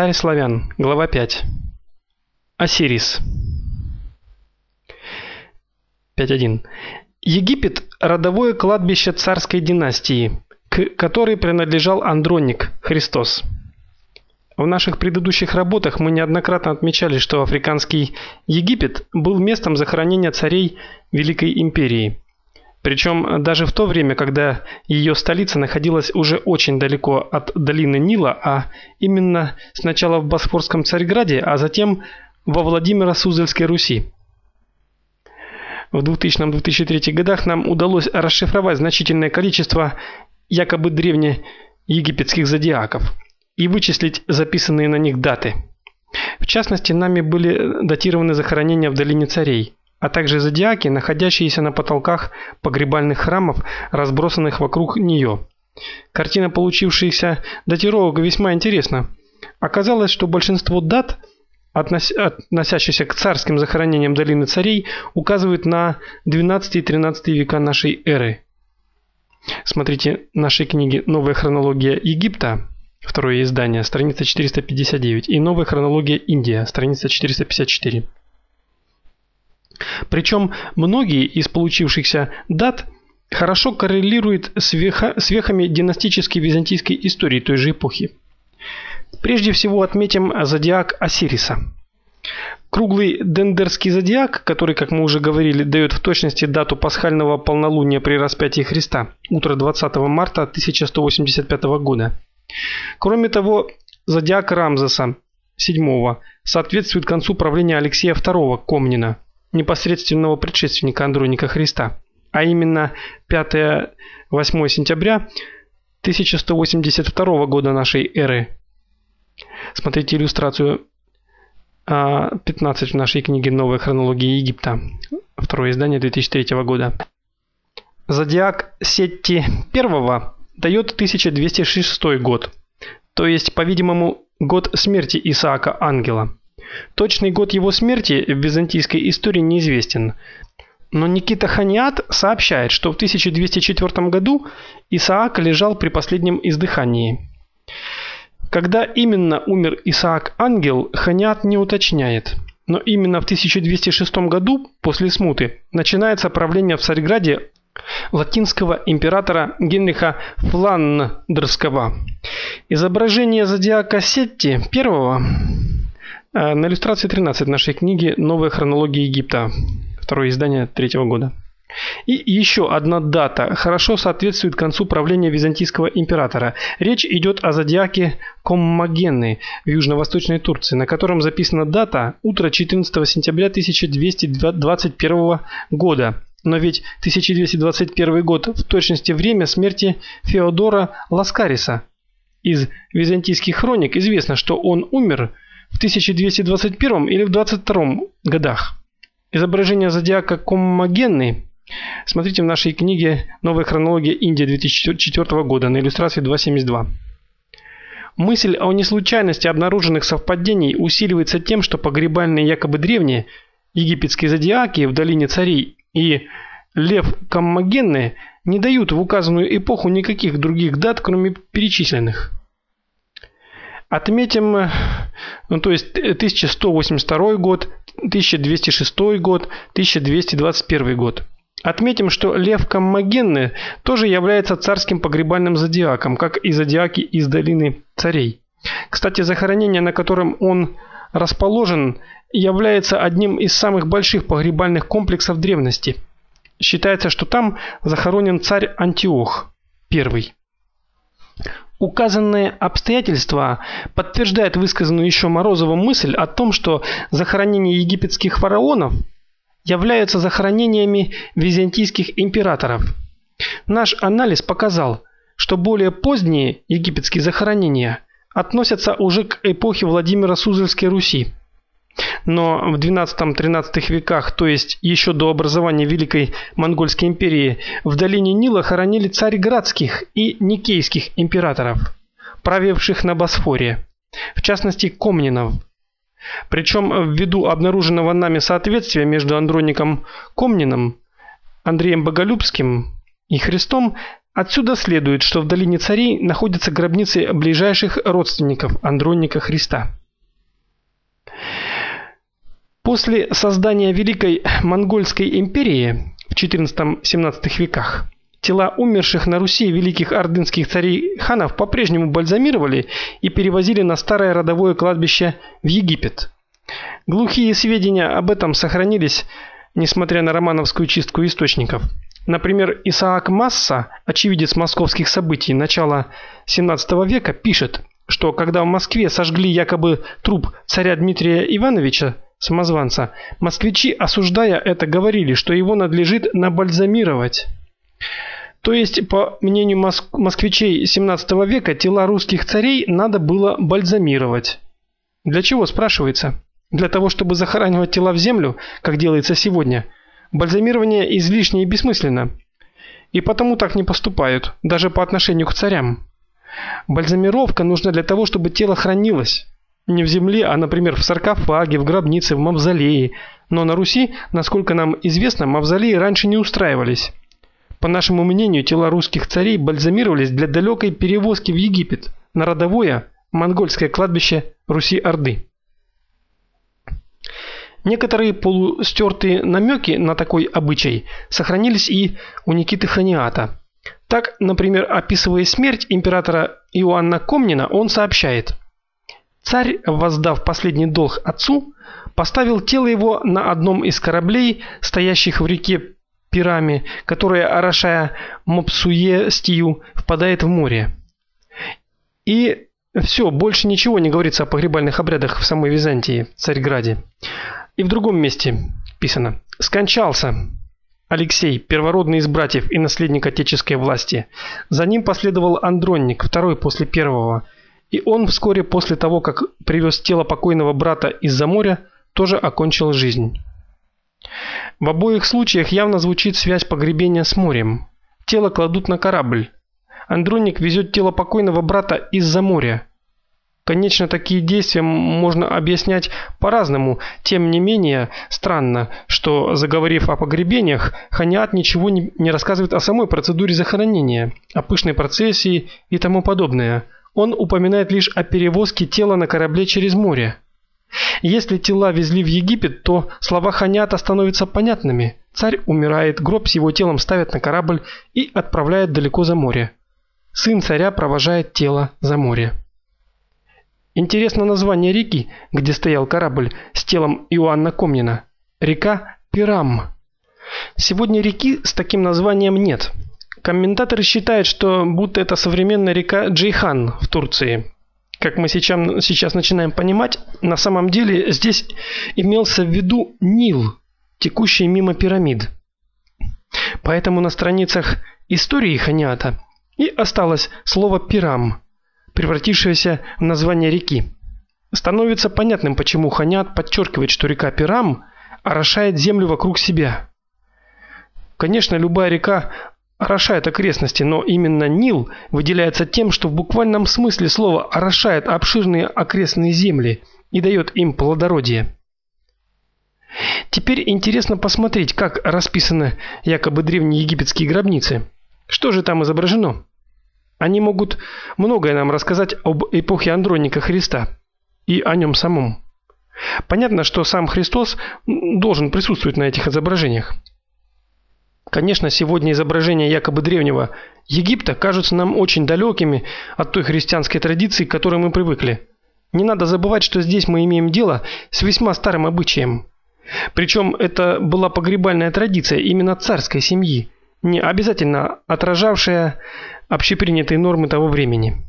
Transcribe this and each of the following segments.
Царь славян. Глава 5. Осирис. 5.1. Египет родовое кладбище царской династии, к которой принадлежал Андроник Христос. В наших предыдущих работах мы неоднократно отмечали, что африканский Египет был местом захоронения царей Великой империи. Причем даже в то время, когда ее столица находилась уже очень далеко от долины Нила, а именно сначала в Босфорском Царьграде, а затем во Владимиро-Суздальской Руси. В 2000-2003 годах нам удалось расшифровать значительное количество якобы древнеегипетских зодиаков – и вычислить записанные на них даты. В частности, нами были датированы захоронения в долине царей, а также зодиаки, находящиеся на потолках погребальных храмов, разбросанных вокруг нее. Картина получившихся датировок весьма интересна. Оказалось, что большинство дат, относящихся к царским захоронениям долины царей, указывают на 12 и 13 века нашей эры. Смотрите нашей книги Новая хронология Египта Второе издание, страница 459, и новая хронология Индия, страница 454. Причем многие из получившихся дат хорошо коррелируют с, веха, с вехами династической византийской истории той же эпохи. Прежде всего отметим зодиак Осириса. Круглый дендерский зодиак, который, как мы уже говорили, дает в точности дату пасхального полнолуния при распятии Христа, утро 20 марта 1185 года. Кроме того, зодиак Рамзеса VII соответствует концу правления Алексея II Комнина, непосредственного предшественника Андроника Христа, а именно 5-8 сентября 1182 года нашей эры. Смотрите иллюстрацию 15 а, в нашей книге Новая хронология Египта. Второе издание 2003 года. Зодиак Сетти I дает 1206 год, то есть, по-видимому, год смерти Исаака Ангела. Точный год его смерти в византийской истории неизвестен. Но Никита Ханиат сообщает, что в 1204 году Исаак лежал при последнем издыхании. Когда именно умер Исаак Ангел, Ханиат не уточняет. Но именно в 1206 году, после смуты, начинается правление в Царьграде латинского императора Генриха Фландерского. Изображение зодиака Сетти I на иллюстрации 13 нашей книги Новая хронология Египта, второе издание третьего года. И еще одна дата хорошо соответствует концу правления византийского императора. Речь идет о зодиаке Коммагены в южно-восточной Турции, на котором записана дата утро 14 сентября 1221 года но ведь 1221 год в точности время смерти Феодора Ласкариса. Из византийских хроник известно, что он умер в 1221 или в 22 годах. Изображение зодиака Коммагенны смотрите в нашей книге Новая хронология Индия 2004 года на иллюстрации 272. Мысль о неслучайности обнаруженных совпадений усиливается тем, что погребальные якобы древние египетские зодиаки в долине царей и Лев Коммагенны не дают в указанную эпоху никаких других дат, кроме перечисленных. Отметим, ну то есть 1182 год, 1206 год, 1221 год. Отметим, что Лев Коммагенны тоже является царским погребальным зодиаком, как и зодиаки из долины царей. Кстати, захоронение, на котором он расположен, является одним из самых больших погребальных комплексов древности. Считается, что там захоронен царь Антиох I. Указанные обстоятельства подтверждают высказанную еще Морозовым мысль о том, что захоронения египетских фараонов являются захоронениями византийских императоров. Наш анализ показал, что более поздние египетские захоронения относятся уже к эпохе Владимира Суздальской Руси. Но в XII-XIII веках, то есть еще до образования Великой Монгольской империи, в долине Нила хоронили царьградских и никейских императоров, правивших на Босфоре, в частности Комнинов. Причем ввиду обнаруженного нами соответствия между Андроником Комниным, Андреем Боголюбским и Христом, Отсюда следует, что в долине царей находятся гробницы ближайших родственников Андроника Христа. После создания Великой Монгольской империи в XIV-XVII веках тела умерших на Руси великих ордынских царей-ханов по-прежнему бальзамировали и перевозили на старое родовое кладбище в Египет. Глухие сведения об этом сохранились, несмотря на романовскую чистку источников. Например, Исаак Масса, очевидец московских событий начала XVII века, пишет, что когда в Москве сожгли якобы труп царя Дмитрия Ивановича, самозванца, москвичи, осуждая это, говорили, что его надлежит набальзамировать. То есть, по мнению москвичей XVII века, тела русских царей надо было бальзамировать. Для чего, спрашивается? Для того, чтобы захоранивать тела в землю, как делается сегодня. Бальзамирование излишне и бессмысленно. И потому так не поступают, даже по отношению к царям. Бальзамировка нужна для того, чтобы тело хранилось. Не в земле, а, например, в саркофаге, в гробнице, в мавзолее. Но на Руси, насколько нам известно, мавзолеи раньше не устраивались. По нашему мнению, тела русских царей бальзамировались для далекой перевозки в Египет на родовое монгольское кладбище Руси-Орды. Некоторые полустертые намеки на такой обычай сохранились и у Никиты Ханиата. Так, например, описывая смерть императора Иоанна Комнина, он сообщает: Царь, воздав последний долг отцу, поставил тело его на одном из кораблей, стоящих в реке Пирами, которая, орошая Мопсуе стию, впадает в море. И все, больше ничего не говорится о погребальных обрядах в самой Византии, Царьграде. И в другом месте писано: "Скончался Алексей, первородный из братьев и наследник отеческой власти. За ним последовал Андронник, второй после первого. И он вскоре после того, как привез тело покойного брата из-за моря, тоже окончил жизнь. В обоих случаях явно звучит связь погребения с морем. Тело кладут на корабль. Андроник везет тело покойного брата из-за моря. Конечно, такие действия можно объяснять по-разному. Тем не менее, странно, что заговорив о погребениях, Ханиат ничего не, рассказывает о самой процедуре захоронения, о пышной процессии и тому подобное. Он упоминает лишь о перевозке тела на корабле через море. Если тела везли в Египет, то слова Ханиата становятся понятными. Царь умирает, гроб с его телом ставят на корабль и отправляют далеко за море. Сын царя провожает тело за море. Интересно название реки, где стоял корабль с телом Иоанна Комнина. Река Пирам. Сегодня реки с таким названием нет. Комментаторы считают, что будто это современная река Джейхан в Турции. Как мы сейчас сейчас начинаем понимать, на самом деле здесь имелся в виду Нил, текущий мимо пирамид. Поэтому на страницах истории Ханиата и осталось слово Пирам, превратившееся в название реки. Становится понятным, почему Ханиат подчеркивает, что река Пирам орошает землю вокруг себя. Конечно, любая река орошает окрестности, но именно Нил выделяется тем, что в буквальном смысле слова орошает обширные окрестные земли и дает им плодородие. Теперь интересно посмотреть, как расписаны якобы древние египетские гробницы. Что же там изображено? Они могут многое нам рассказать об эпохе Андроника Христа и о нем самом. Понятно, что сам Христос должен присутствовать на этих изображениях. Конечно, сегодня изображения якобы древнего Египта кажутся нам очень далекими от той христианской традиции, к которой мы привыкли. Не надо забывать, что здесь мы имеем дело с весьма старым обычаем. Причем это была погребальная традиция именно царской семьи, не обязательно отражавшая общепринятые нормы того времени.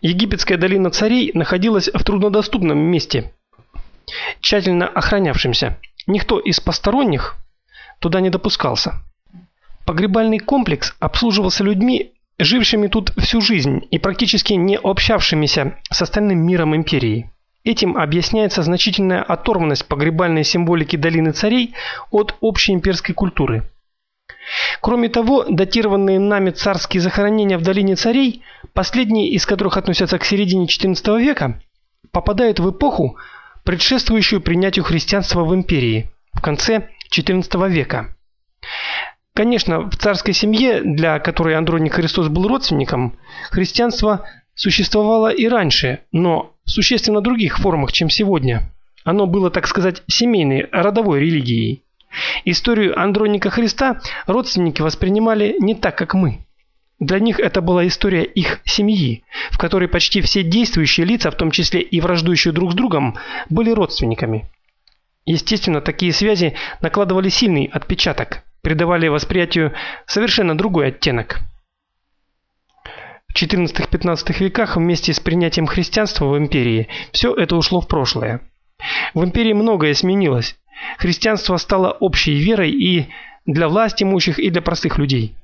Египетская долина царей находилась в труднодоступном месте, тщательно охранявшемся. Никто из посторонних туда не допускался. Погребальный комплекс обслуживался людьми, жившими тут всю жизнь и практически не общавшимися с остальным миром империи. Этим объясняется значительная оторванность погребальной символики долины царей от общей имперской культуры. Кроме того, датированные нами царские захоронения в долине царей, последние из которых относятся к середине XIV века, попадают в эпоху, предшествующую принятию христианства в империи в конце XIV века. Конечно, в царской семье, для которой Андроник Христос был родственником, христианство существовало и раньше, но в существенно других формах, чем сегодня. Оно было, так сказать, семейной, родовой религией. Историю Андроника Христа родственники воспринимали не так, как мы. Для них это была история их семьи, в которой почти все действующие лица, в том числе и враждующие друг с другом, были родственниками. Естественно, такие связи накладывали сильный отпечаток, придавали восприятию совершенно другой оттенок. В XIV-XV веках вместе с принятием христианства в империи все это ушло в прошлое. В империи многое сменилось. Христианство стало общей верой и для власть имущих, и для простых людей.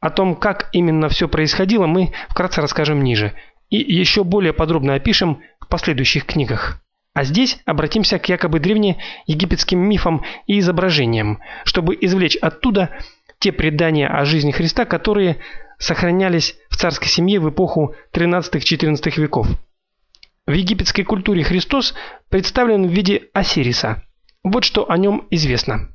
О том, как именно все происходило, мы вкратце расскажем ниже и еще более подробно опишем в последующих книгах. А здесь обратимся к якобы древнеегипетским мифам и изображениям, чтобы извлечь оттуда те предания о жизни Христа, которые сохранялись в царской семье в эпоху 13-14 веков. В египетской культуре Христос представлен в виде Осириса. Вот что о нем известно.